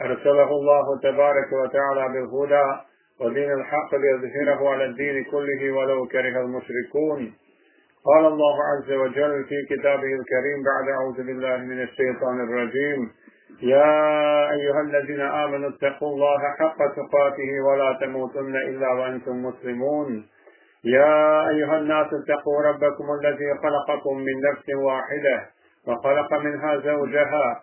أرسله الله تبارك وتعالى بالهدى ودين الحق ليظهره على الدين كله ولو كره المشركون. قال الله عز وجل في كتابه الكريم بعد أعوذ بالله من الشيطان الرجيم. يا أيها الذين آمنوا اتقوا الله حق تقاته ولا تموتن إلا وأنتم مسلمون. يا أيها الناس اتقوا ربكم الذي خلقكم من نفس واحدة وخلق منها زوجها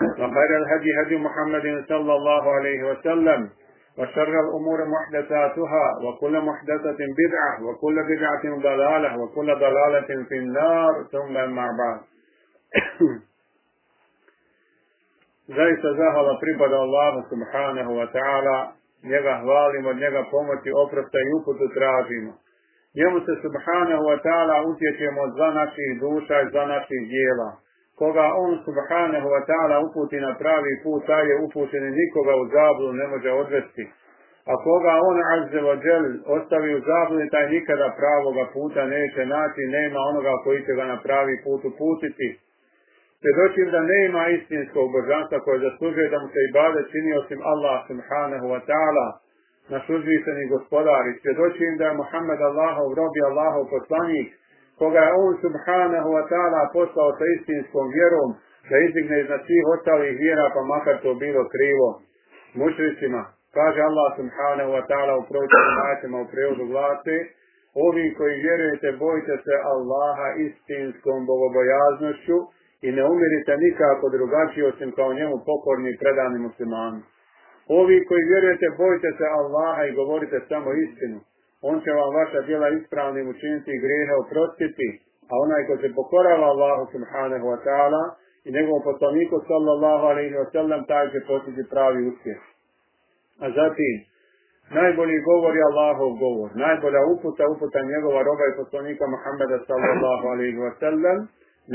وخير الهدي هدي محمد صلى الله عليه وسلم وشر الأمور محدثاتها وكل محدثة بدعة وكل بدعة ضلالة وكل ضلالة في النار ثم أما بعد Zaista zahvala pripada Allahu subhanahu wa ta'ala, njega hvalimo, njega pomoći, oprosta i uputu tražimo. Njemu se subhanahu wa ta'ala utječemo zla naših duša i zla naših dijela. Koga on subhanahu wa ta'ala uputi na pravi put, taj je upućen i nikoga u zablu ne može odvesti. A koga on azze wa džel ostavi u zablu, taj nikada pravoga puta neće naći, nema onoga koji će ga na pravi put uputiti. Svjedočim da nema istinskog božanstva koje zaslužuje da mu se i bade čini osim Allah subhanahu wa ta'ala, naš uzvisani gospodar. I svjedočim da je Muhammed Allahov robi Allahov poslanik, koga je on subhanahu wa ta'ala poslao sa istinskom vjerom, da izdigne iznad svih ostalih vjera, pa makar to bilo krivo. Mušricima, kaže Allah subhanahu wa ta'ala u pročitom u prevodu glase, ovi koji vjerujete, bojite se Allaha istinskom bogobojaznošću, i ne umirite nikako drugačije osim kao njemu pokorni i predani muslimani. Ovi koji vjerujete, bojite se Allaha i govorite samo istinu. On će vam vaša djela ispravnim učiniti i grijehe oprostiti, a onaj ko se pokorava Allahu subhanahu wa ta'ala i njegovom poslaniku sallallahu alaihi wa sallam, taj će postići pravi uspjeh. A zatim, najbolji govor je Allahov govor, najbolja uputa, uputa njegova roba i poslanika Muhammeda sallallahu alaihi wa sallam,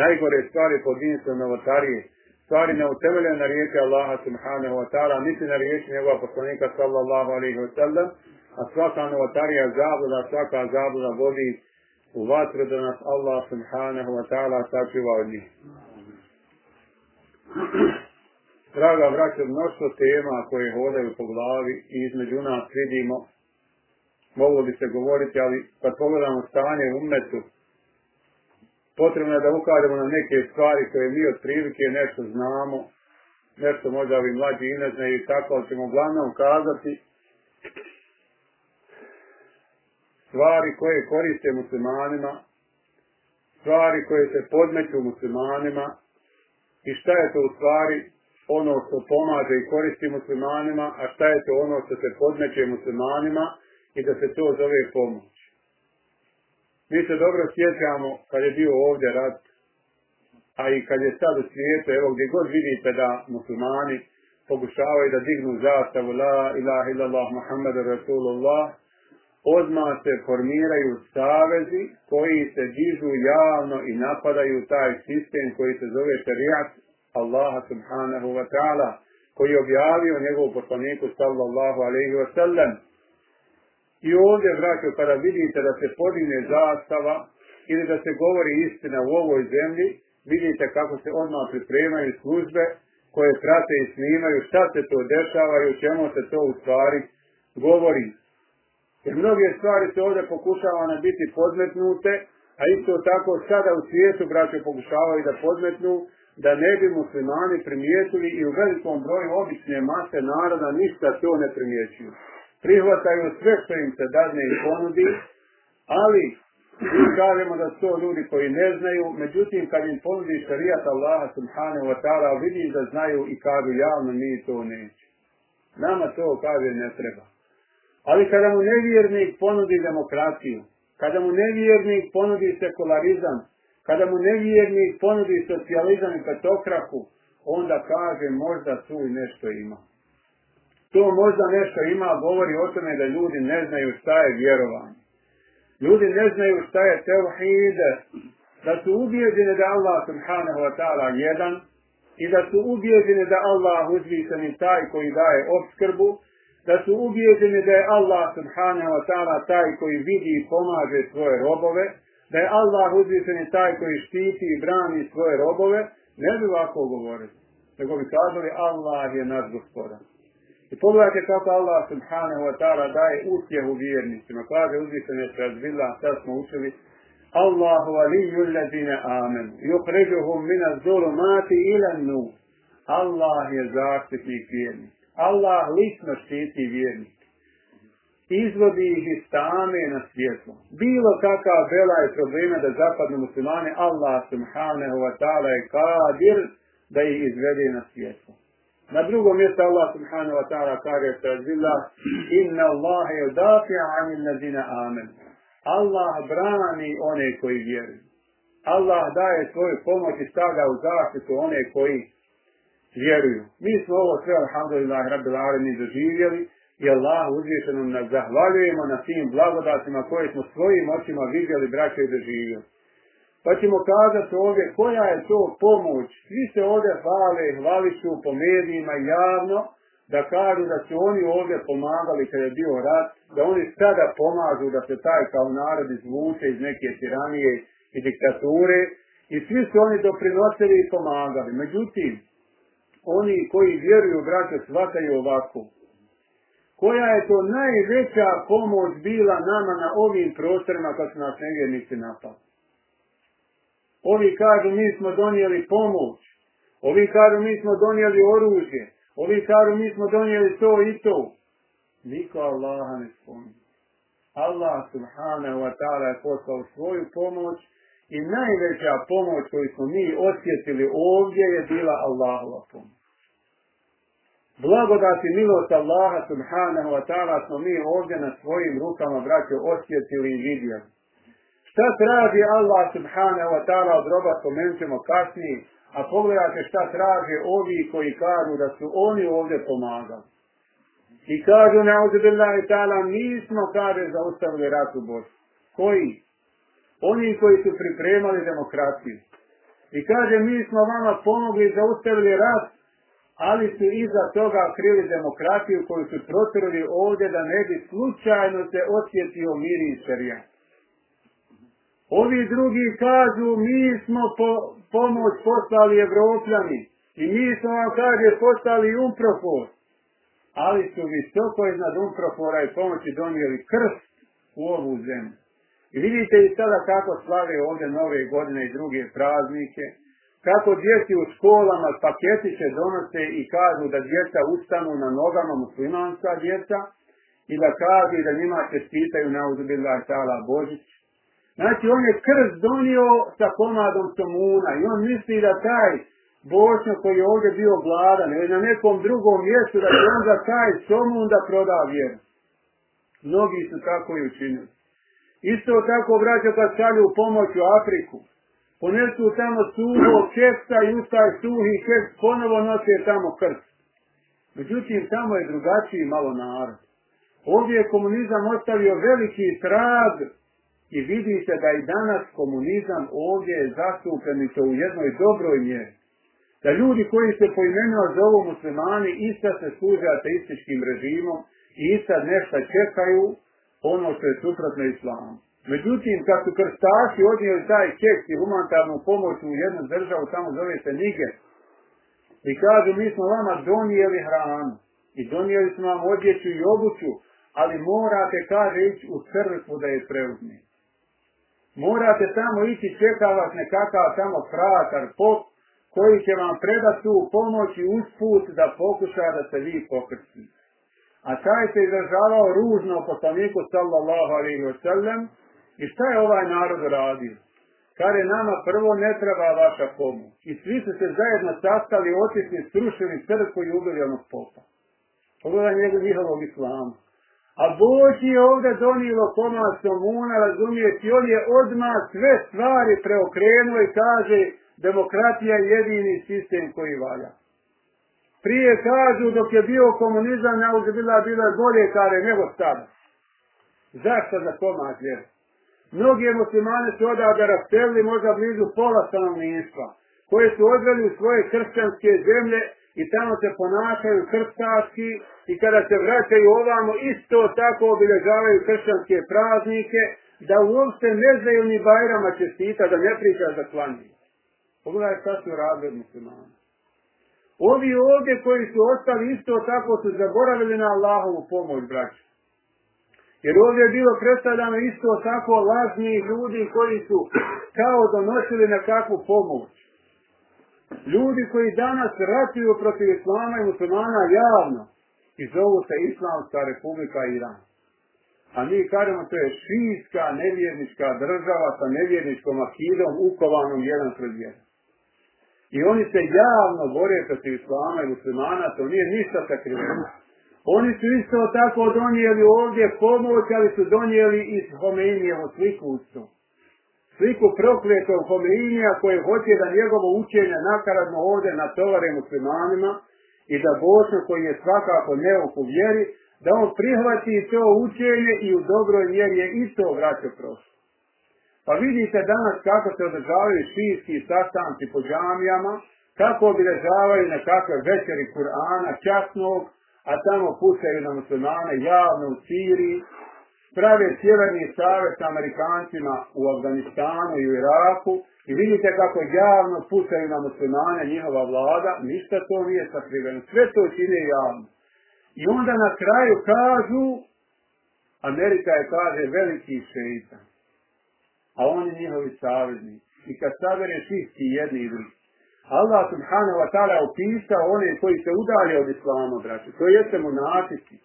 najgore stvari pod dinstvo novotarije, stvari neutemeljene na riječi Allaha subhanahu wa ta'ala, niti na riječi njegova poslanika sallallahu alaihi wa sallam, a svaka novotarija zabluda, svaka zabluda vodi u vatru da nas Allah subhanahu wa ta'ala sačuva od njih. Draga braće, mnoštvo tema koje hodaju po glavi i između nas vidimo, moglo bi se govoriti, ali kad pogledamo stanje u umetu, potrebno je da ukažemo na neke stvari koje mi od prilike nešto znamo, nešto možda ovi mlađi i ne znaju i tako, ali ćemo uglavnom kazati stvari koje koriste muslimanima, stvari koje se podmeću muslimanima i šta je to u stvari ono što pomaže i koristi muslimanima, a šta je to ono što se podmeće muslimanima i da se to zove pomoć. Mi se dobro sjećamo kad je bio ovdje rat, a i kad je sad u svijetu, evo gdje god vidite da muslimani pokušavaju da dignu zastavu La ilaha illallah Muhammadu Rasulullah, odmah se formiraju savezi koji se dižu javno i napadaju taj sistem koji se zove šarijat Allaha subhanahu wa ta'ala, koji je objavio njegovu poslaniku sallallahu alaihi wa sallam, I ovdje, braćo, kada vidite da se podigne zastava ili da se govori istina u ovoj zemlji, vidite kako se odmah pripremaju službe koje prate i snimaju šta se to dešava i u čemu se to u stvari govori. Jer mnoge stvari se ovdje pokušavane biti podmetnute, a isto tako sada u svijetu, braće pokušavaju da podmetnu, da ne bi muslimani primijetili i u velikom broju obične mase naroda ništa to ne primijećuju. prihvataju sve što im se dadne i ponudi, ali mi kažemo da su to ljudi koji ne znaju, međutim kad im ponudi šarijat Allaha subhanahu wa ta'ala, vidi da znaju i kažu javno mi to neće. Nama to kaže ne treba. Ali kada mu nevjernik ponudi demokraciju, kada mu nevjernik ponudi sekularizam, kada mu nevjernik ponudi socijalizam i petokraku, onda kaže možda tu i nešto ima. To možda nešto ima, govori o tome da ljudi ne znaju šta je vjerovanje. Ljudi ne znaju šta je tevhid, da su ubijeđeni da Allah subhanahu wa ta'ala jedan i da su ubijeđeni da Allah uzvišeni taj koji daje obskrbu, da su ubijeđeni da je Allah subhanahu wa ta'ala taj koji vidi i pomaže svoje robove, da je Allah uzvišeni taj koji štiti i brani svoje robove, ne bi ovako govorili. Nego bi kazali Allah je naš gospodar. I pogledajte kako Allah subhanahu wa ta'ala daje utjehu vjernicima. Kaže uzvišeni je razvila, sad smo učili, Allahu aliju ladine amen. Yukhrijuhum min az-zulumati ila an-nur. Allah je zaštitnik vjernika. Allah lično štiti vjernik. Izvodi ih iz tame na svjetlo. Bilo kakav bela je problema da zapadnu muslimane, Allah subhanahu wa ta'ala je kadir da ih izvede na svjetlo. Na drugom mjestu Allah subhanahu wa ta'ala kaže se zila inna Allahe yudafi'a amin nazina amen. Allah brani one koji vjeruju. Allah daje svoju pomoć i stavlja u zaštitu one koji vjeruju. Mi smo ovo sve, alhamdulillah, rabbil alamin, doživjeli i Allah uzvišeno nas zahvaljujemo na tim blagodatima koje smo svojim očima vidjeli, braće i doživjeli. Pa ćemo kazati ovdje koja je to pomoć. Svi se ovdje hvale, hvališu po medijima javno, da kažu da su oni ovdje pomagali kada je bio rat, da oni sada pomažu da se taj kao narod izvuče iz neke tiranije i diktature i svi su oni doprinosili i pomagali. Međutim, oni koji vjeruju, braće, shvataju ovako. Koja je to najveća pomoć bila nama na ovim prostorima kad su nas nevjernici napali? Ovi kažu mi smo donijeli pomoć. Ovi kažu mi smo donijeli oružje. Ovi kažu mi smo donijeli to i to. Niko Allaha ne spominje. Allah subhanahu wa ta'ala je poslao svoju pomoć i najveća pomoć koju smo mi osjetili ovdje je bila Allahova pomoć. Blagodati milost Allaha subhanahu wa ta'ala smo mi ovdje na svojim rukama, braće, osjetili i vidjeli. Šta traži Allah subhanahu wa ta'ala od roba, spomenut ćemo kasnije, a pogledajte šta traže ovi koji kažu da su oni ovdje pomagali. I kažu, na'udhu billahi ta'ala, mi smo, kaže, zaustavili rat u Bosni. Koji? Oni koji su pripremali demokraciju. I kaže, mi smo vama pomogli, zaustavili rat, ali su iza toga krili demokratiju koju su protrli ovdje da ne bi slučajno se osjetio mir i šarijat. Ovi drugi kažu, mi smo po, pomoć postali Evropljani i mi smo vam, kaže, postali Umprofor. Ali su visoko iznad Umprofora i pomoći donijeli krst u ovu zemlju. I vidite i sada kako slave ovdje nove godine i druge praznike, kako djeci u školama paketiće donose i kažu da djeca ustanu na nogama muslimanska djeca i da kažu da njima čestitaju na uzbilja sala Božić. Znači on je krst donio sa komadom somuna i on misli da taj Bošnjo koji je ovdje bio gladan ili na nekom drugom mjestu da će on za taj somun da proda vjeru. Mnogi su tako i učinili. Isto tako vraća kad šalju pomoć u Afriku ponesu tamo suho kesta i u taj suhi kest ponovo nose tamo krst. Međutim, tamo je drugačiji malo narod. Ovdje je komunizam ostavio veliki trag i vidi se da i danas komunizam ovdje je zastupen i to u jednoj dobroj mjeri. Da ljudi koji se poimenuo zovu muslimani ista se služe ateističkim režimom i ista nešto čekaju ono što je suprotno islamu. Međutim, kad su krstaši odnijeli taj keks i humanitarnu pomoć u jednu državu, tamo zove se Niger, i kažu, mi smo vama donijeli hranu i donijeli smo vam odjeću i obuću, ali morate, kaže, ići u crkvu da je preuzmi. Morate tamo ići, čeka vas nekakav tamo fratar, pop, koji će vam predati tu pomoć i usput da pokuša da se vi pokrstite. A taj se izražavao ružno poslaniku sallallahu alaihi wa sallam. I šta je ovaj narod radio? Kare nama prvo ne treba vaša pomoć. I svi su se zajedno sastali, otisni, srušili crkvu i ubili onog popa. Pogledaj njegov njihovog islama. A Bož je ovdje donilo komad somuna, razumijeti, on je odmah sve stvari preokrenuo i kaže demokratija je jedini sistem koji valja. Prije kažu dok je bio komunizam, na bila bila bolje kare nego sada. Zašto za komad je? Mnogi muslimane su odavde rastelili možda blizu pola stanovništva, koje su odveli u svoje kršćanske zemlje i tamo se ponašaju krstaški i kada se vraćaju ovamo isto tako obilježavaju kršćanske praznike, da uopšte ne znaju ni Bajrama čestita, da ne priča za klanje. Pogledaj šta su radili muslimani. Ovi ovdje koji su ostali isto tako su zaboravili na Allahovu pomoć, braću. Jer ovdje je bilo predstavljano isto tako lažni ljudi koji su kao donosili nekakvu pomoć. Ljudi koji danas ratuju protiv islama i muslimana javno i zovu se Islamska republika Iran. A mi kažemo to je šijska nevjernička država sa nevjerničkom akidom ukovanom jedan kroz jedan. I oni se javno bore protiv islama i muslimana, to nije ništa sakriveno. Oni su isto tako donijeli ovdje pomoć, ali su donijeli iz Homeinije u slikucu. Sliku prokletog Homeinija koji hoće da njegovo učenje nakaradno ovdje natovare muslimanima i da Bosnu koji je svakako neuk u vjeri, da on prihvati to učenje i u dobroj mjeri je isto vraćao prošlo. Pa vidite danas kako se održavaju šijski sastanci po džamijama, kako obilježavaju nekakve večeri Kur'ana, časnog, a tamo pucaju na muslimane javno u Siriji, prave sjeverni savjet sa Amerikancima u Afganistanu i u Iraku i vidite kako javno pucaju na muslimane njihova vlada, ništa to nije sakriveno, sve to čine javno. I onda na kraju kažu, Amerika je kaže veliki šeitan, a oni njihovi savezni. I kad sabere svih ti jedni i drugi. Allah subhanahu wa ta'ala opisao one koji se udalje od islama, braće. To jeste monatici.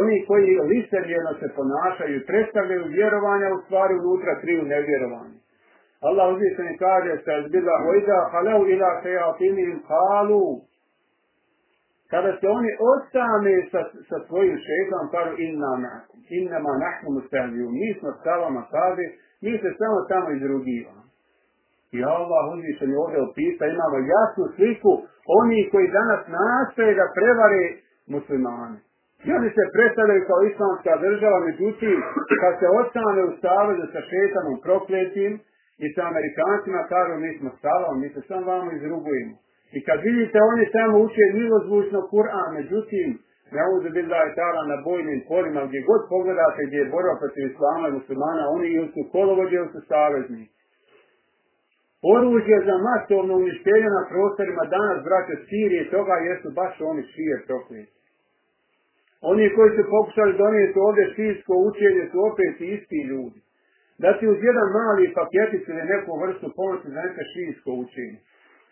Oni koji listerjeno se ponašaju predstavljaju vjerovanja u stvari unutra kriju nevjerovanje. Allah uzvišeni kaže se zbila hojda halau ila sejatinim halu. Kada se oni ostane sa, sa svojim šeitom, kažu inna ma'akum, inna ma nahnu mustahviju. Mi smo s vama kaže, mi se samo tamo izrugivamo. I Allah uzvišen je ovdje opisa, imamo jasnu sliku oni koji danas nastoje da prevare muslimane. I oni se predstavljaju kao islamska država, međutim, kad se ostane u stavezu sa šetanom prokletim i sa amerikancima, kažu mi smo stavom, mi se sam vama izrugujemo. I kad vidite, oni samo uče milozvučno Kur'an, međutim, ne uzu da je tala na bojnim polima, gdje god pogledate gdje je borba protiv islama i muslimana, oni ili su kolovođe ili su saveznici. Oružje za masovno uništenje na prostorima danas, braće, Sirije, toga jesu baš oni šije prokleti. Oni koji su pokušali donijeti ovdje šijsko učenje su opet isti ljudi. Da ti uz jedan mali paketic ili neku vrstu pomoći za neke šijsko učenje.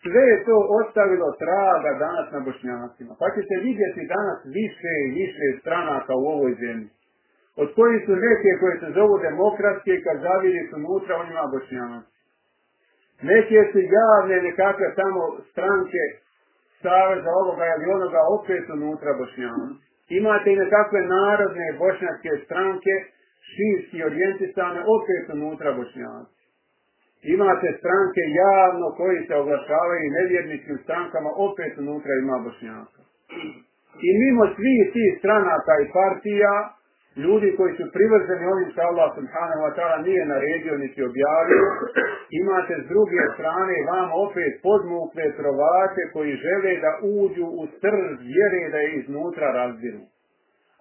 Sve je to ostavilo traga danas na bošnjacima. Pa ćete vidjeti danas više i više stranaka u ovoj zemlji. Od koji su neke koje se zovu demokratske, kad zavili su unutra, on ima bošnjaci. Neke su javne nekakve samo stranke saveza ovoga ili onoga opet unutra bošnjana. Imate i nekakve narodne bošnjačke stranke, širski orijentisane, opet unutra bošnjana. Imate stranke javno koji se oglašavaju nevjerničkim strankama, opet unutra ima bošnjaka. I mimo svih tih stranaka i partija, ljudi koji su privrženi onim što Allah subhanahu wa ta'ala nije naredio niti objavio, imate s druge strane vam opet podmukle trovače koji žele da uđu u srž vjere da je iznutra razdiru.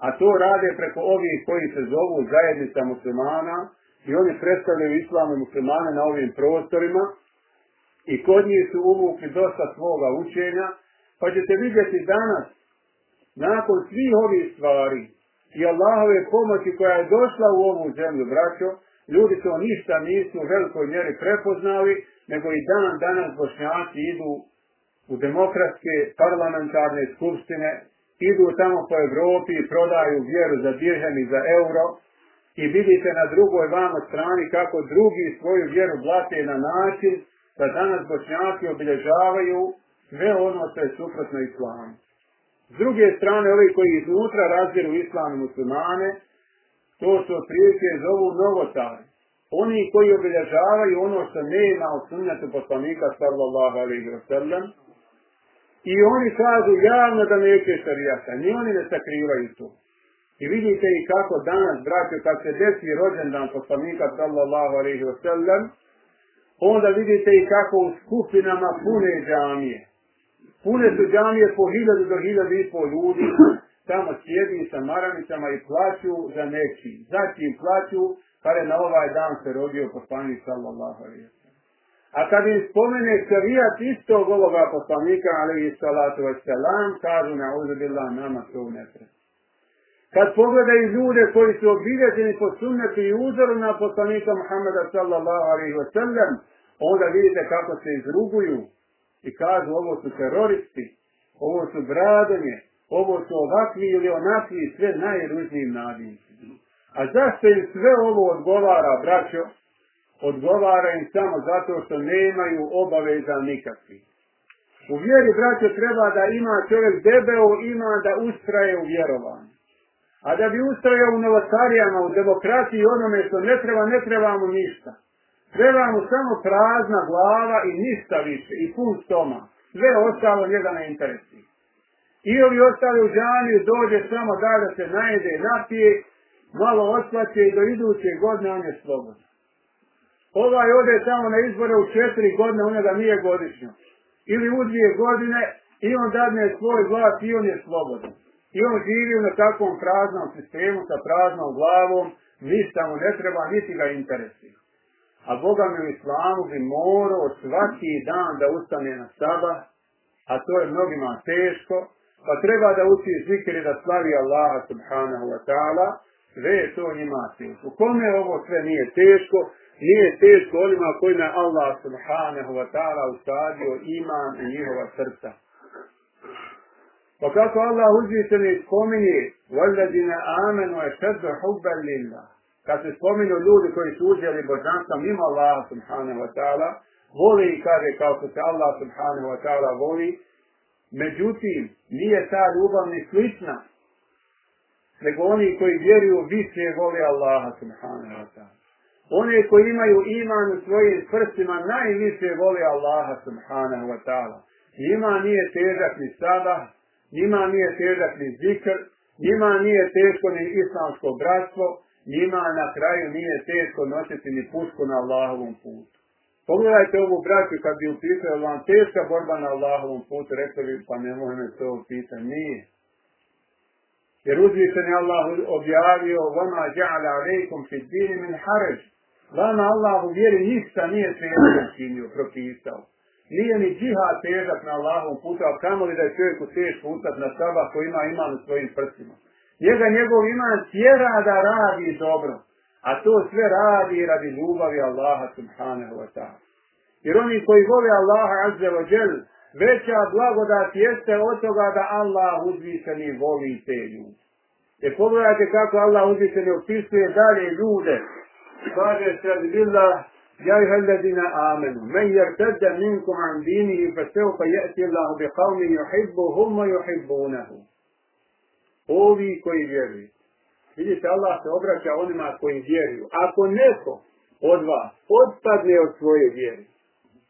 A to rade preko ovih koji se zovu zajednica muslimana i oni predstavljaju islame muslimane na ovim prostorima i kod njih su uvukli dosta svoga učenja, pa ćete vidjeti danas, nakon svih ovih stvari, i Allahove pomoći koja je došla u ovu zemlju, braćo, ljudi to ništa nisu u velikoj mjeri prepoznali, nego i dan danas bošnjaci idu u demokratske parlamentarne skupštine idu tamo po Evropi i prodaju vjeru za dirhem i za euro i vidite na drugoj vamo strani kako drugi svoju vjeru blate na način da danas bošnjaki obilježavaju sve ono što je suprotno islamu. S druge strane, ovi koji iznutra razviru islamu muslimane, to su otprilike zovu novotari. Oni koji obilježavaju ono što nema od sunnetu poslanika sallallahu alaihi wa sallam, I oni kažu javno da neće šarijata. Ni oni ne sakrivaju to. I vidite i kako danas, braćo, kad se desi rođendan poslanika sallallahu alaihi wa sallam, onda vidite i kako u skupinama pune džamije. Pune su džamije po hiljadu do hiljadu i pol ljudi, tamo sjedi sa maranicama i plaću za neki. Zatim plaću kada je na ovaj dan se rodio poslanik sallallahu alaihi. A kad im spomene šarijat istog ovoga poslanika, ali salatu wasalam, kažu na uzubillah nama to ne treba. Kad pogledaju ljude koji su obilježeni po sunnetu i uzoru na poslanika Muhammeda sallallahu alaihi wa sallam, onda vidite kako se izruguju i kažu ovo su teroristi, ovo su bradanje, ovo su ovakvi ili onakvi sve najružnijim nadimci. A zašto im sve ovo odgovara, braćo? odgovara im samo zato što nemaju obaveza nikakvi. U vjeri, braćo, treba da ima čovjek debeo, ima da ustraje u vjerovanju. A da bi ustrajao u novotarijama, u demokratiji, onome što ne treba, ne treba mu ništa. Treba mu samo prazna glava i ništa više, i pun stoma. Sve ostalo njega ne interesi. I ovi ostali u džaniju dođe samo da da se najede napije, malo osplaće i do iduće godine on je slobodan. Ovaj ode samo na izbore u četiri godine, ona ga nije godišnjo. Ili u dvije godine i on dadne svoj glas i on je slobodan. I on živi na takvom praznom sistemu sa praznom glavom, ništa mu ne treba, niti ga interesuje. A Boga mi u islamu bi morao svaki dan da ustane na saba, a to je mnogima teško, pa treba da uči zikri da slavi Allaha subhanahu wa ta'ala, sve je to njima teško. Kome ovo sve nije teško, nije teško onima koji na Allah subhanahu wa ta'ala usadio iman i njihova srca. Pa kako Allah uzvišeni spominje وَالَّذِينَ آمَنُوا أَشَدُّ حُبًّا لِلَّهِ Kad se spominu ljudi koji su uzeli božanstva mimo Allaha subhanahu wa ta'ala, voli i kaže kao što se Allah subhanahu wa ta'ala voli, međutim, nije ta ljubav ni slična, nego oni koji vjeruju više voli Allaha subhanahu wa ta'ala. One koji imaju iman u svojim prstima najviše voli Allaha subhanahu wa ta'ala. Njima nije težak ni sada, njima nije težak ni zikr, njima nije teško ni islamsko bratstvo, njima na kraju nije teško nositi ni pušku na Allahovom putu. Pogledajte ovu braću kad bi upisali vam teška borba na Allahovom putu, rekli bi pa ne možete to upisati. Nije. Jer uzvišen je Allah objavio vama ja'ala alaikum fit dini min haraj. Vama Allah u vjeri ništa nije teško učinio, propisao. Nije ni džiha težak na Allahovom putu, a kamo li da je čovjeku teško utat na sabah koji ima iman u svojim prsima. Njega njegov iman tjera da radi dobro, a to sve radi radi ljubavi Allaha subhanahu wa ta'ala. Jer oni koji vole Allaha azze wa džel, veća blagodat jeste od toga da Allah uzvišeni voli te ljude. Jer pogledajte kako Allah uzvišeni opisuje dalje ljude, kaže se billah Ja ih alladina amenu, men jertadda minkum an dinihi, fa seufa jeti Allahu bi qavmi yuhibbu humma yuhibbunahu. Ovi koji vjeruju. Vidite, Allah se obraća onima koji vjeruju. Ako neko od vas odpadne od svoje vjere,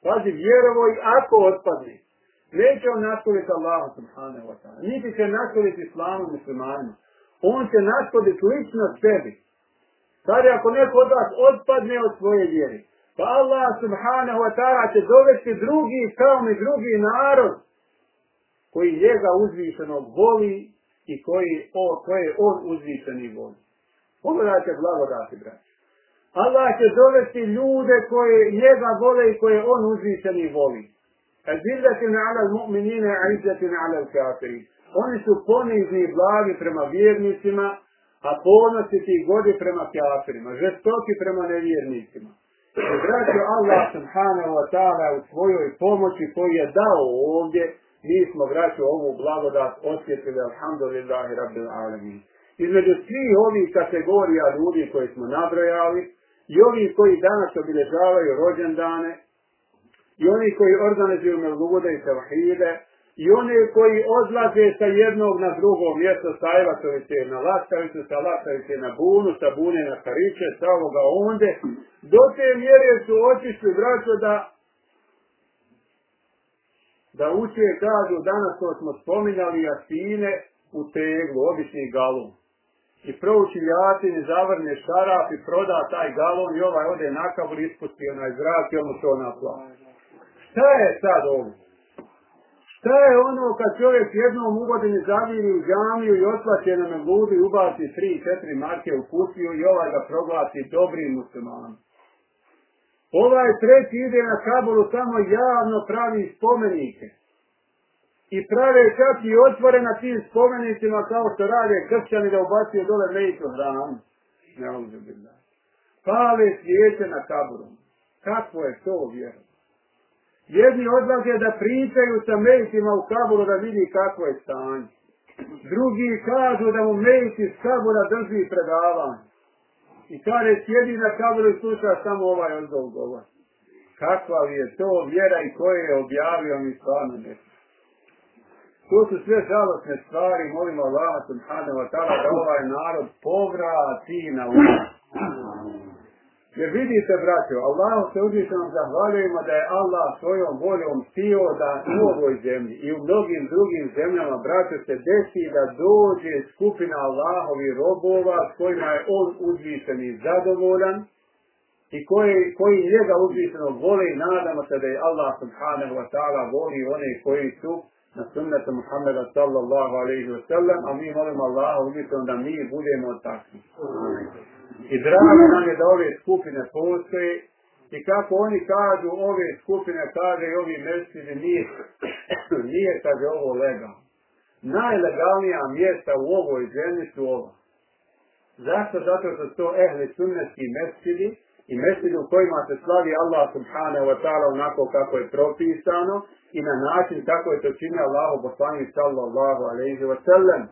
pazi, vjerovo i ako odpadne, neće on naskoliti Allahom subhanahu wa ta'ala, niti će naskoliti islamu muslimanima. On će naskoliti lično sebi. Sad ako neko od vas odpadne od svoje vjere, pa Allah subhanahu wa ta'ala će dovesti drugi kao mi drugi narod koji njega uzvišenog voli i koji o, koje on uzvišeni voli. Pogledajte blagodati, braći. Allah će dovesti ljude koje njega vole i koje on uzvišeni voli. Azillatin ala mu'minina, aizzatin ala kafiri. Oni su ponizni i blagi prema vjernicima, a ponosi ti godi prema kafirima, žestoki prema nevjernicima. I braćo Allah subhanahu wa ta'ala u svojoj pomoći koji je dao ovdje mi smo vraću ovu blagodat osjetili, alhamdulillahi rabbil alamin. Između svih ovih kategorija ljudi koji smo nabrojali, i ovi koji danas obilježavaju rođendane, i oni koji organizuju melgude i tevhide, i oni koji odlaze sa jednog na drugo mjesto, sa Ajvatovice na Lastavicu, sa Lastavice na Bunu, sa Bune na Kariće, sa ovoga onde, do te mjere su očišli braćo da da uče, kažu, danas to smo spominjali jasine u teglu, obični galon. I prouči jatin i zavrne šaraf i proda taj galon i ovaj ode na kabur ispusti onaj zrak i ono to napla. Šta je sad ovo? Šta je ono kad čovjek jednom ugodini godini zaviri u džamiju i otplaće na megludu i ubaci tri, četiri marke u kutiju i ovaj ga proglasi dobrim muslimanom? Ovaj treći ide na kaburu samo javno pravi spomenike. I prave čak i otvore na tim spomenicima kao što rade kršćani da ubacuju dole mejtu hranu. Ne mogu da. Pale svijeće na kaburu. Kako je to vjero? Jedni odlaze da pričaju sa mejtima u kaburu da vidi kako je stanje. Drugi kažu da mu mejti iz kabura drži predavanje. I kaže, sjedi na kabru i sluša samo ovaj odgovor govor. Kakva li je to vjera i koje je objavio mi stvarno ne. To su sve žalostne stvari, molimo Allah subhanahu wa ta'ala da ovaj narod povrati na ulicu. Vidite, braćo, Allah se uzvišenom zahvaljujemo da je Allah svojom voljom stio da u ovoj zemlji i u mnogim drugim zemljama, braćo, se desi da dođe skupina Allahovi robova s kojima je on uzvišen i zadovoljan i koji, koji njega uzvišeno vole i nadamo se da je Allah subhanahu wa ta'ala voli one koji su na sunnetu Muhammeda sallallahu alaihi wa sallam, a mi molimo Allahu uzvišeno da mi budemo takvi. I drago nam je da ove skupine postoje i kako oni kažu, ove skupine kaže i ovi mestini nije, nije kaže ovo legalno. Najlegalnija mjesta u ovoj zemlji su ova. Zašto? Zato što su to ehli sunnetski mesidi i mesidi u kojima se slavi Allah subhanahu wa ta'ala onako kako je propisano i na način kako je to činio Allahu poslanik sallallahu alaihi wa sallam.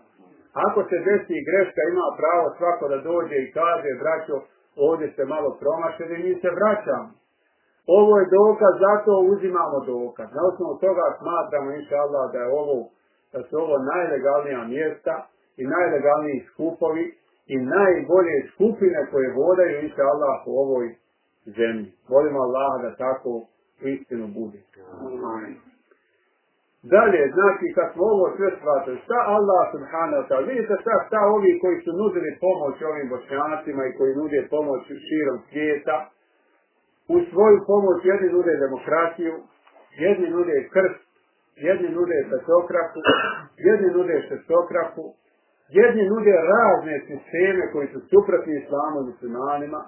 Ako se desi greška, ima pravo svako da dođe i kaže, braćo, ovdje ste malo promašili, mi se vraćamo. Ovo je dokaz, zato uzimamo dokaz. Na osnovu toga smatramo, inša Allah, da je ovo, da su ovo najlegalnija mjesta i najlegalniji skupovi i najbolje skupine koje vodaju, inša Allah, u ovoj zemlji. Volimo Allah da tako u istinu bude. Amin. Dalje, znači, kad smo ovo sve shvatili, šta Allah subhanahu wa ta'ala, vidite šta, šta ovi koji su nudili pomoć ovim bošnjacima i koji nude pomoć širom svijeta, u svoju pomoć jedni nude demokratiju, jedni nude krst, jedni nude petokrafu, jedni nude šestokraku, jedni nude razne sisteme koji su suprotni islamu muslimanima,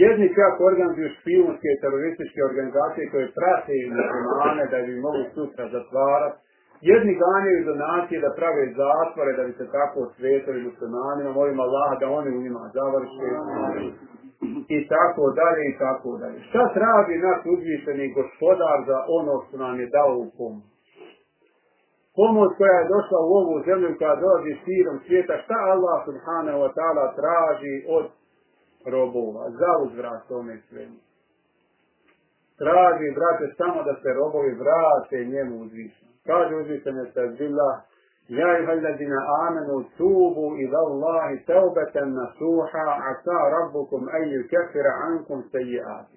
Jedni čak organizuju špijunske terorističke organizacije koje prate i muslimane da bi mogli sutra zatvarati. Jedni ganjaju donacije da prave zatvore da bi se tako osvetili muslimanima. Molim Allah da oni u njima završe. I tako dalje i tako dalje. Šta traži naš uzvišeni gospodar za ono što nam je dao u pomoć? Pomoć koja je došla u ovu zemlju koja dolazi širom svijeta. Šta Allah subhanahu wa ta'ala traži od robova, za uzvrat tome svemu. Traži, brate, samo da se robovi vrate njemu uzvišno. Kaže uzvišenje se zbila, Ja i valjadina amenu tubu ila Allahi taubeten nasuha, asa rabbukum ejju kefira ankum sejiati.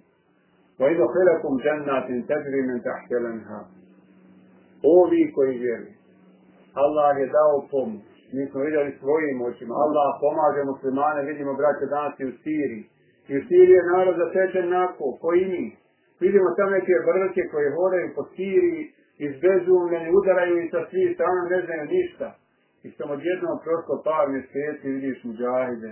Wa idu hilakum džennatin tedri min tahtelenha. Ovi koji vjeri, Allah je dao pomoć mi smo vidjeli svojim očima. Allah pomaže muslimane, vidimo braće danas i u Siriji. I u Siriji je narod zatečen nako, ko i mi. Vidimo tam neke brlke koje hodaju po Siriji, izbezumljeni, udaraju i sa svih strana ne znaju ništa. I sam odjednom prošlo par mjeseci vidiš muđahide.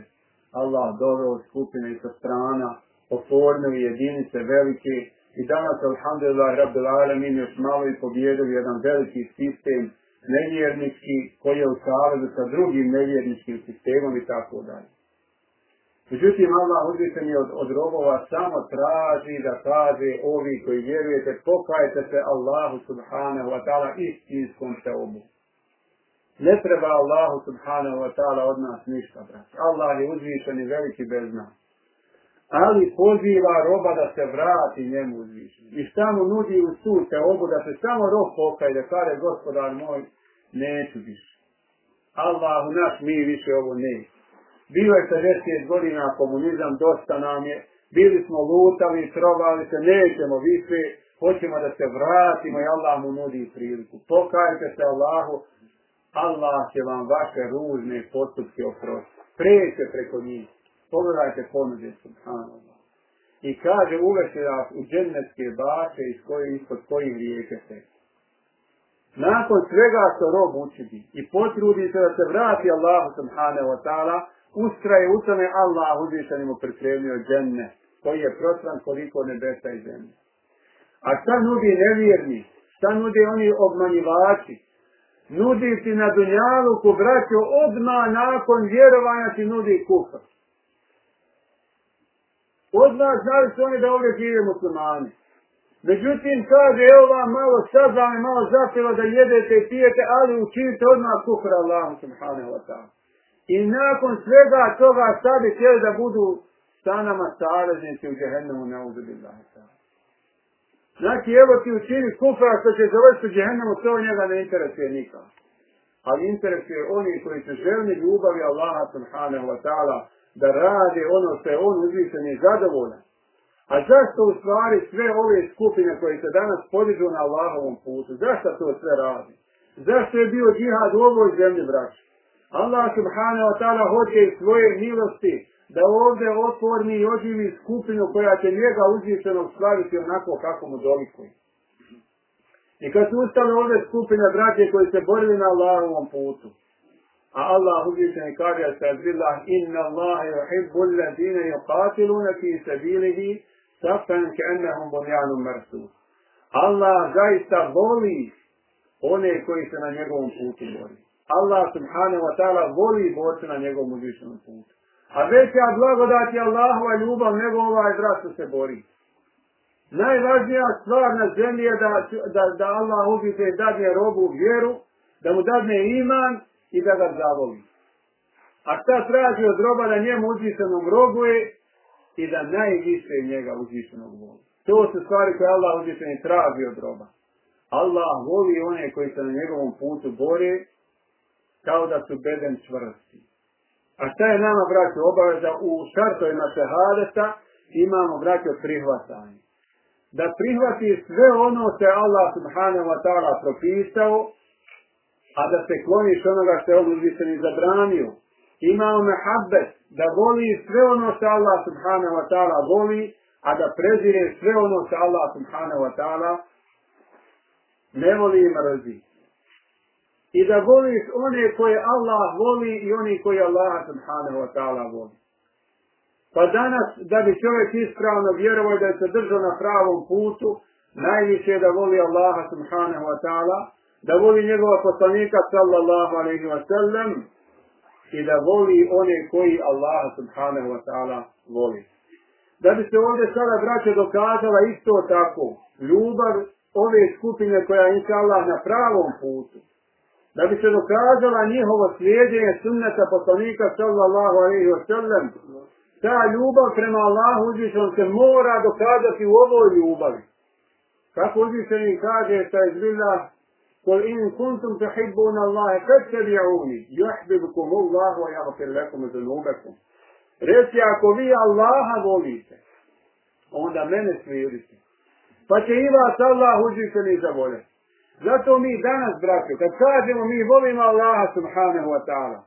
Allah doveo skupine i sa strana, oformili jedinice velike i danas, alhamdulillah, rabbil alamin, još malo i pobjedili jedan veliki sistem nevjernički koji je u savezu sa drugim nevjerničkim sistemom i tako dalje. Međutim, Allah uzvišen je od, od robova samo traži da kaže ovi koji vjerujete, pokajte se Allahu subhanahu wa ta'ala istinskom te obu. Ne treba Allahu subhanahu wa ta'ala od nas ništa, brat. Allah je uzvišen i veliki bez nas. Ali poziva roba da se vrati njemu uzvišen. I šta mu nudi u tu obu da se samo rob pokaje, da kare gospodar moj, neću više. Allahu naš mi više ovo ne. Bilo je 50 godina komunizam, dosta nam je. Bili smo lutali, trovali se, nećemo više. Hoćemo da se vratimo i Allah mu nudi priliku. Pokajte se Allahu. Allah će vam vaše ružne postupke oprostiti. Preće preko njih. Pogledajte ponude, subhanallah. I kaže, uveće vas u džennetske bače iz koje, ispod kojih rijeke se. Nakon svega što rob učini i potrudi se da se vrati Allahu subhanahu wa ta'ala, ustraje u tome Allah uzvišenim mu pripremio koji je prostran koliko nebesa i zemlje. A šta nudi nevjerni? Šta nudi oni obmanjivači? Nudi ti na dunjalu ku braću odmah nakon vjerovanja ti nudi kufr. Odmah znali su oni da ovdje žive muslimani. Međutim, kaže, evo vam malo sabrane, malo zapjeva da jedete i pijete, ali učinite odmah kufra Allahom subhanahu wa ta'ala. I nakon svega toga sad bi htjeli da budu sa nama saveznici u džehennemu na uzubi Znači, evo ti učini kufra što će završiti u džehennemu, to njega ne interesuje nikad. Ali interesuje oni koji su želni ljubavi Allaha subhanahu wa ta'ala da rade ono što je on uzvišen i zadovoljan. A zašto u stvari sve ove skupine koje se danas podižu na Allahovom putu, zašto to sve radi? Zašto je bio džihad u ovoj zemlji, braći? Allah subhanahu wa ta'ala hoće iz svoje milosti da ovdje otvorni i oživi skupinu koja će njega uzvišenog slaviti onako kako mu dolikuje. I kad su ustale ove skupine braće koji se borili na Allahovom putu, a Allah uzvišeni kaže se zbillah inna Allahe yuhibbu allazine yuqatiluna fi sabilihi safan ka'annahum bunyanun marsus. Allah zaista voli one koji se na njegovom putu bori. Allah subhanahu wa ta'ala voli borce na njegovom uzvišenom putu. A veća blagodat je Allahova ljubav nego ovaj brat što se bori. Najvažnija stvar na zemlji je da, da, da Allah uzviše dadne robu vjeru, da mu dadne iman i da ga zavoli. A šta traži od roba na njemu uzvišenom robuje i da najviše njega uzvišenog voli. To su stvari koje Allah uzvišeni traži od roba. Allah voli one koji se na njegovom putu bore kao da su beden čvrsti. A šta je nama, braćo, obaveza u šartovima šehadeta, imamo, braćo, prihvatanje. Da prihvati sve ono što je Allah subhanahu wa ta'ala propisao, a da se kloniš onoga što je on uzvišen zabranio. Imao mehabbet, da voli sve ono što Allah subhanahu wa ta'ala voli, a da prezire sve ono što Allah subhanahu wa ta'ala ne voli i mrzi i da voliš one koje Allah voli i oni koje Allah subhanahu wa ta'ala voli. Pa danas, da bi čovjek ispravno vjerovao da je se držao na pravom putu, najviše je da voli Allaha subhanahu wa ta'ala, da voli njegova poslanika sallallahu alaihi wa sallam i da voli one koji Allaha subhanahu wa ta'ala voli. Da bi se ovdje sada braće dokazala isto tako, ljubav ove skupine koja je Allah na pravom putu, da bi se dokazala njihovo slijedjenje sunneta poslanika sallallahu alaihi wa sallam, ta ljubav prema Allahu uzvišenom se mora dokazati u ovoj ljubavi. Kako uzvišeni kaže ta je قل in kuntum تحبون الله فاتبعوني يحببكم الله ويغفر لكم ذنوبكم. Reci, ako vi Allaha volite, onda mene slijedite. Pa će i vas Allah uzvišeni zavoljeti. Zato mi danas, braćo, kad kažemo mi volimo Allaha subhanahu wa ta'ala,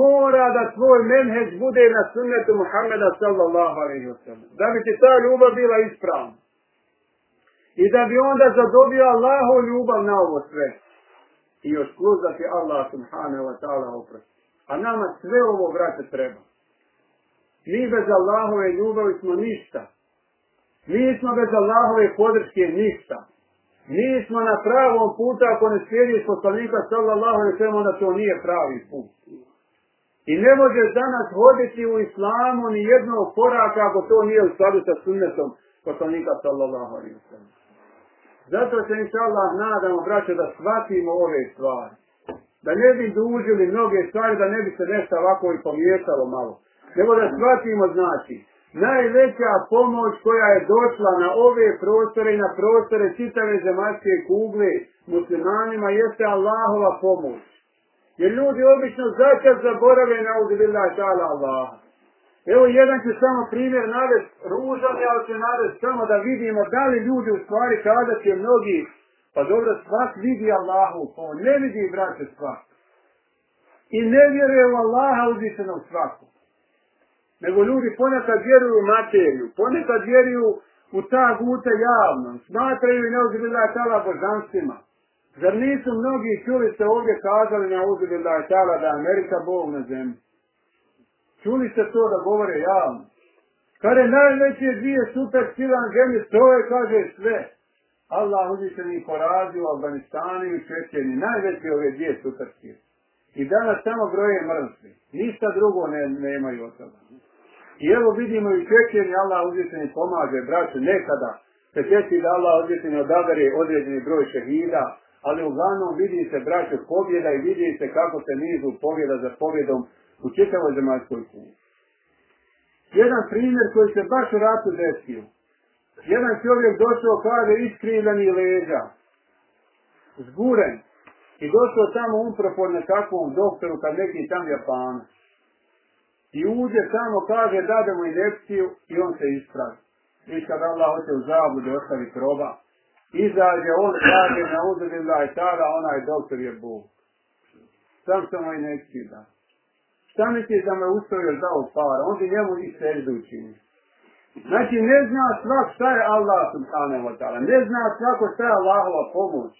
mora da tvoj menheđ bude na sunnetu Muhammeda sallallahu alaihi wa sallam. Da bi ti ta ljubav bila ispravna. I da bi onda zadobio Allahu ljubav na ovo sve. I još plus da ti Allah subhanahu wa ta'ala oprosti. A nama sve ovo, braće, treba. Mi bez Allahove ljubavi smo ništa. Mi smo bez Allahove podrške ništa. Mi smo na pravom putu ako ne slijediš poslanika sallallahu alaihi sallam, onda to nije pravi put. I ne možeš danas hoditi u islamu ni jednog koraka ako to nije u skladu sa sunnetom poslanika sallallahu alaihi ve sallam. Zato se inša Allah nadamo, braće, da shvatimo ove stvari. Da ne bi dužili mnoge stvari, da ne bi se nešto ovako i pomiješalo malo. Nego da shvatimo znači, najveća pomoć koja je došla na ove prostore i na prostore čitave zemaljske kugle muslimanima jeste Allahova pomoć. Jer ljudi obično začas zaborave na uzbillah ta'ala Allaha. Evo jedan ću samo primjer navest, ružan ja ću navest samo da vidimo da li ljudi u stvari kada će mnogi, pa dobro svak vidi Allahu, pa on ne vidi braće svak. I ne vjeruje u Allaha uzvišenom svaku. Nego ljudi ponekad vjeruju u materiju, ponekad vjeruju u ta gute javno, smatraju i neuzbillah tala božanstvima. Zar nisu mnogi čuli se ovdje kazali na uzbillah tala da Amerika Bog na zemlji? Čuli ste to da govore javno. Kada je najveće dvije super silan zemlje, to je, kaže, sve. Allah uzviše mi porazio u Afganistanu i Čečeni, najveće ove dvije super sile. I danas samo broje mrtvi. Ništa drugo ne, nemaju od toga. I evo vidimo i Čečeni, Allah uzviše mi pomaže, braću, nekada se česti da Allah uzviše mi odabere određeni broj šehida, ali uglavnom vidi se, braću, pobjeda i vidi se kako se nizu pobjeda za pobjedom u čitavoj zemaljskoj kuli. Jedan primjer koji se baš u ratu desio. Jedan čovjek došao kaže iskrivljeni leđa. Zguren. I došao tamo umprepod nekakvom doktoru kad neki tam Japana. I uđe samo kaže dade mu injekciju i on se ispravi. I kad Allah hoće u zabludu ostavi proba. Izađe on kaže na uzredin da je tada onaj doktor je Bog. Sam samo injekciju dao šta misliš da me ustavio dao para, on bi njemu i seždu učinio. Znači, ne zna svak šta je Allah subhanahu wa ta'ala, ne zna svako šta je Allahova pomoć,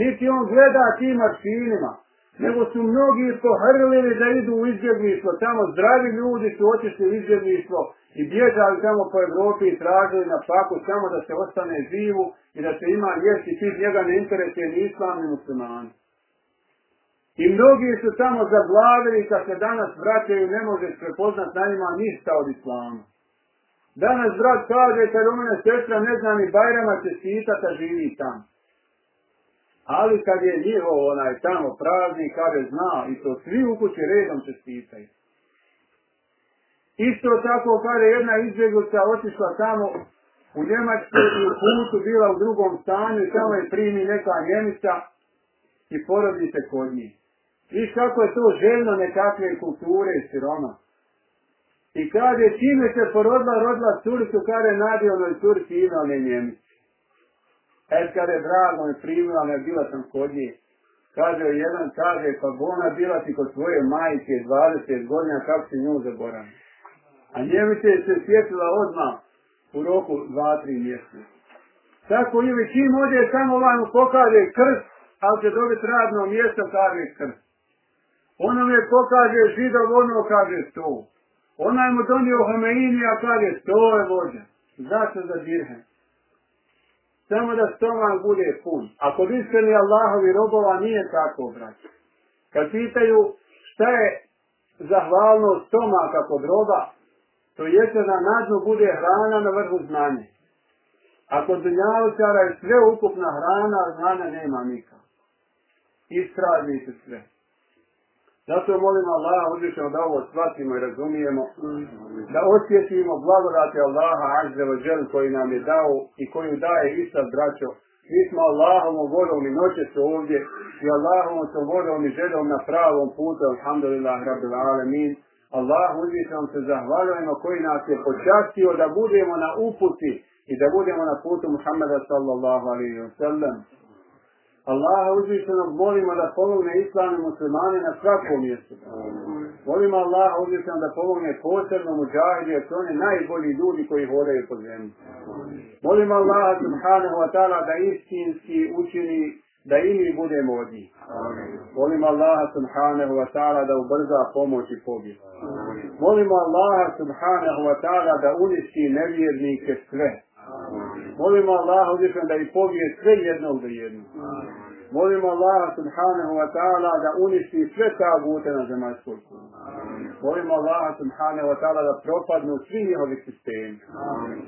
niti on gleda tim aršinima, nego su mnogi pohrlili da idu u izbjeglištvo, tamo zdravi ljudi su otišli u izbjeglištvo i bježali tamo po Evropi i tražili na paku samo da se ostane živu i da se ima jesti, ti njega ne interesuje ni islam ni muslimani. I mnogi su tamo zaglavili kad se danas vraćaju, ne možeš prepoznat na njima ništa od islama. Danas brat kaže, kad u mene sestra ne zna ni Bajrama će čestitata, živi tam. Ali kad je njihov onaj tamo praznik, kaže zna, i to svi u kući redom čestitaju. Isto tako kada jedna izbjeglica otišla tamo u Njemačku i u putu bila u drugom stanju i tamo je primi neka Njemica i porodi se kod njih. Viš kako je to željno nekakve kulture i siroma. I kaže, čime se porodila, rodila curicu, kada je nadio curici ime, one njemici. Et kada je drago me primila, ne bila sam kod nje. Kaže, jedan kaže, pa bona bila ti kod svoje majke 20 godina, kako si nju zaboravio. A njemice se sjetila odmah u roku 2-3 mjeseca. Tako ili čim ode samo vam pokaže krst, ali će dobiti radno mjesto, kaže krst. Ono me pokaže židov, ono kaže sto. Onaj mu donio Homeini, a kaže sto je vođa. Zašto za dirhem? Samo da stomak bude pun. Ako vi ste li Allahovi robova, nije tako, braći. Kad pitaju šta je zahvalnost stomaka kod roba, to jeste da na dnu bude hrana na vrhu znanja. A kod dunjavčara je sve ukupna hrana, a znanja nema nikak. Istražite sve. Zato molim Allah uzvišeno da ovo shvatimo i razumijemo, da osjetimo blagodati Allaha Azze wa Jal koji nam je dao i koju daje Isa braćo. Mi smo Allahom vodom i noće su ovdje i Allahom su vodom i željom na pravom putu, alhamdulillah, rabbil alamin. Allah uzvišeno se zahvaljujemo koji nas je počastio da budemo na uputi i da budemo na putu Muhammeda sallallahu alaihi wa sallam. Allaha uzvišenog molimo da pomogne islame muslimane na svakom mjestu. Molimo Allaha uzvišenog da pomogne posebno muđahidi, jer su oni najbolji ljudi koji hodaju po zemlji. Molimo Allaha subhanahu wa ta'ala da istinski učini da i mi budemo od njih. Molimo Allaha subhanahu wa ta'ala da ubrza pomoć i pobjed. Molimo Allaha subhanahu wa ta'ala da uništi nevjernike sve. Molimo Allah uzvišen da i pobije sve jednog do jednog. Molimo Allaha subhanahu wa ta'ala da uništi sve tagute na zemaljskoj kuli. Molimo Allaha subhanahu wa ta'ala da propadnu svi njihovi sistemi.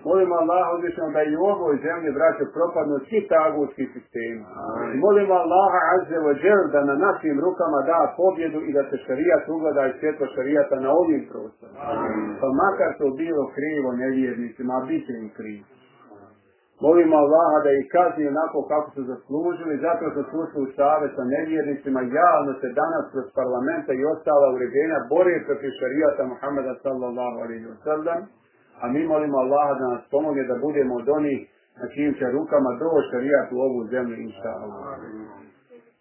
Molimo Allaha uzvišeno da i u ovoj zemlji, braćo, propadnu svi tagutski sistemi. Molimo Allaha azze wa džel da na našim rukama da pobjedu i da se šarijat ugleda i svjetlo šarijata na ovim prostorima. Pa makar to bilo krivo nevjernicima, a bit im krivo. Molimo Allaha da ih kazni onako kako su zaslužili, zato što su ušli u save sa nevjernicima, javno se danas kroz parlamenta i ostala uređenja bore protiv šarijata Muhammeda sallallahu alaihi wa sallam, a mi molimo Allaha da nas pomogne da budemo od onih na čijim će rukama doći šarijat u ovu zemlju, inša Allah.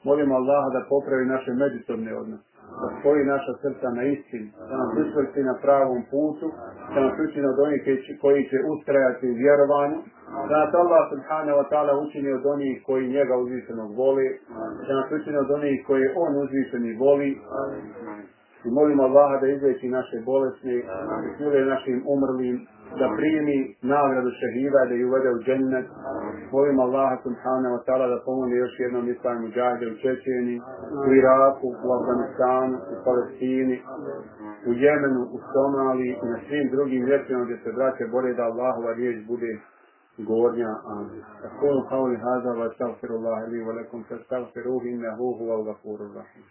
Molimo Allaha da popravi naše međusobne odnose, da spoji naša srca na istinu, da nas učvrsti na pravom putu, da nas učini od onih koji će ustrajati u vjerovanju, da nas Allah subhanahu wa ta'ala učini od onih koji njega uzvišenog voli, da nas učini od onih koji on uzvišeni voli, i molimo Allaha da izveći naše bolesne, da smiluje našim umrlim, da primi nagradu šehida, da ju uvede u džennet. Molim Allaha subhanahu wa ta'ala da pomogne još jednom islam muđahide u Čečeni, u Iraku, u Afganistanu, u Palestini, u Jemenu, u Somaliji i na svim drugim mjestima gdje se braće bore da Allahova riječ bude gornja. Amin. Aqulu qawli hadha wa astaghfirullaha li wa lakum fastaghfiruhu innahu huwal ghafurur rahim.